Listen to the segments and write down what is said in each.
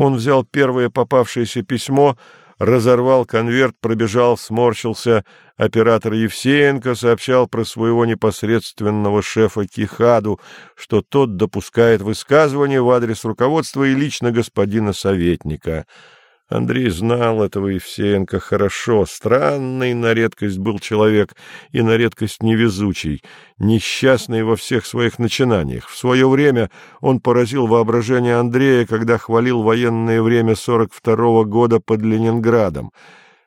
Он взял первое попавшееся письмо, разорвал конверт, пробежал, сморщился. Оператор Евсеенко сообщал про своего непосредственного шефа Кихаду, что тот допускает высказывание в адрес руководства и лично господина советника — Андрей знал этого Евсеенко хорошо. Странный на редкость был человек и на редкость невезучий, несчастный во всех своих начинаниях. В свое время он поразил воображение Андрея, когда хвалил военное время 42-го года под Ленинградом.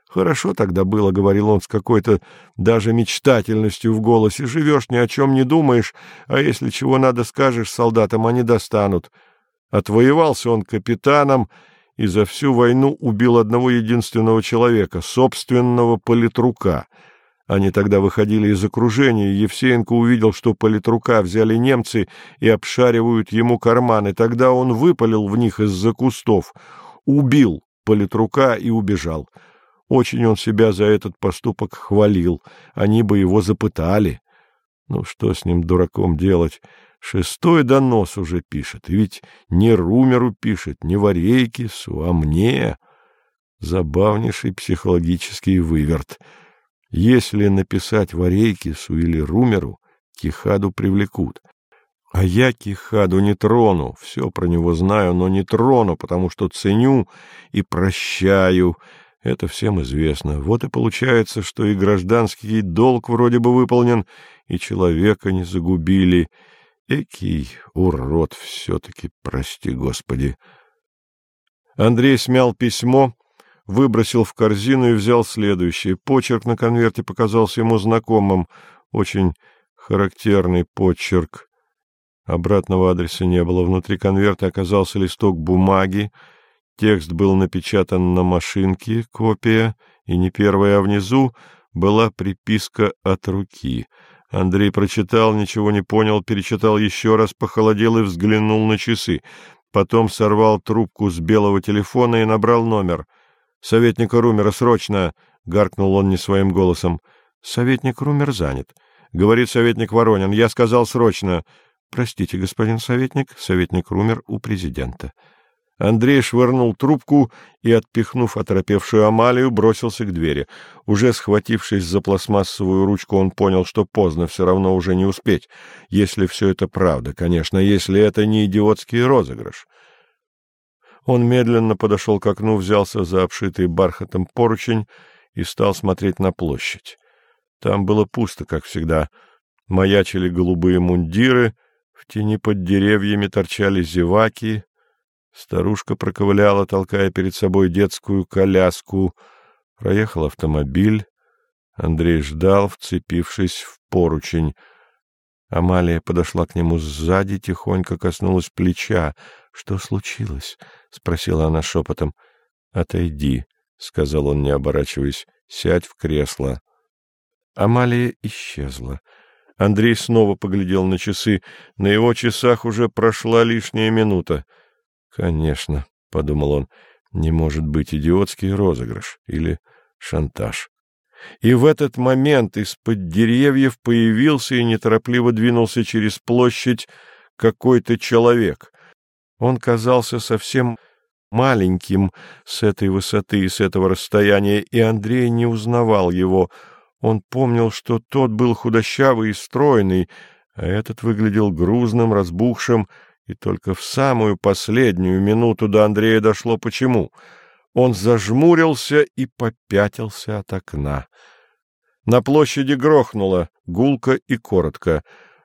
«Хорошо тогда было», — говорил он с какой-то даже мечтательностью в голосе. «Живешь, ни о чем не думаешь, а если чего надо скажешь солдатам, они достанут». Отвоевался он капитаном, — и за всю войну убил одного единственного человека, собственного политрука. Они тогда выходили из окружения, и Евсеенко увидел, что политрука взяли немцы и обшаривают ему карманы. Тогда он выпалил в них из-за кустов, убил политрука и убежал. Очень он себя за этот поступок хвалил, они бы его запытали. Ну, что с ним, дураком, делать? Шестой донос уже пишет, и ведь не Румеру пишет, не Варейкису, а мне. Забавнейший психологический выверт. Если написать Варейкису или Румеру, Кихаду привлекут. А я Кихаду не трону, все про него знаю, но не трону, потому что ценю и прощаю. Это всем известно. Вот и получается, что и гражданский долг вроде бы выполнен, и человека не загубили — Экий урод все-таки, прости господи. Андрей смял письмо, выбросил в корзину и взял следующее. Почерк на конверте показался ему знакомым, очень характерный почерк. Обратного адреса не было. Внутри конверта оказался листок бумаги. Текст был напечатан на машинке, копия, и не первая, а внизу была приписка от руки — Андрей прочитал, ничего не понял, перечитал еще раз, похолодел и взглянул на часы. Потом сорвал трубку с белого телефона и набрал номер. «Советник Румера, срочно!» — гаркнул он не своим голосом. «Советник Румер занят», — говорит советник Воронин. «Я сказал срочно». «Простите, господин советник, советник Румер у президента». Андрей швырнул трубку и, отпихнув оторопевшую Амалию, бросился к двери. Уже схватившись за пластмассовую ручку, он понял, что поздно, все равно уже не успеть. Если все это правда, конечно, если это не идиотский розыгрыш. Он медленно подошел к окну, взялся за обшитый бархатом поручень и стал смотреть на площадь. Там было пусто, как всегда. Маячили голубые мундиры, в тени под деревьями торчали зеваки, Старушка проковыляла, толкая перед собой детскую коляску. Проехал автомобиль. Андрей ждал, вцепившись в поручень. Амалия подошла к нему сзади, тихонько коснулась плеча. — Что случилось? — спросила она шепотом. — Отойди, — сказал он, не оборачиваясь. — Сядь в кресло. Амалия исчезла. Андрей снова поглядел на часы. На его часах уже прошла лишняя минута. Конечно, — подумал он, — не может быть идиотский розыгрыш или шантаж. И в этот момент из-под деревьев появился и неторопливо двинулся через площадь какой-то человек. Он казался совсем маленьким с этой высоты и с этого расстояния, и Андрей не узнавал его. Он помнил, что тот был худощавый и стройный, а этот выглядел грузным, разбухшим, и только в самую последнюю минуту до Андрея дошло почему. Он зажмурился и попятился от окна. На площади грохнуло, гулко и коротко.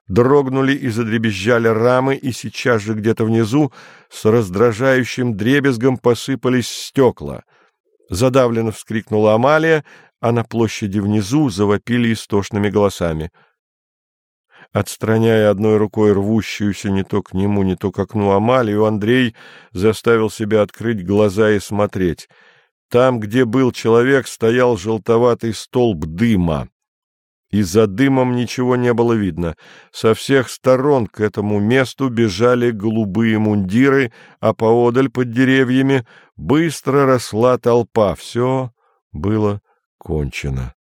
Дрогнули и задребезжали рамы, и сейчас же где-то внизу с раздражающим дребезгом посыпались стекла. Задавленно вскрикнула Амалия, а на площади внизу завопили истошными голосами — Отстраняя одной рукой рвущуюся не то к нему, не то к окну Амалию, Андрей заставил себя открыть глаза и смотреть. Там, где был человек, стоял желтоватый столб дыма. И за дымом ничего не было видно. Со всех сторон к этому месту бежали голубые мундиры, а поодаль под деревьями быстро росла толпа. Все было кончено.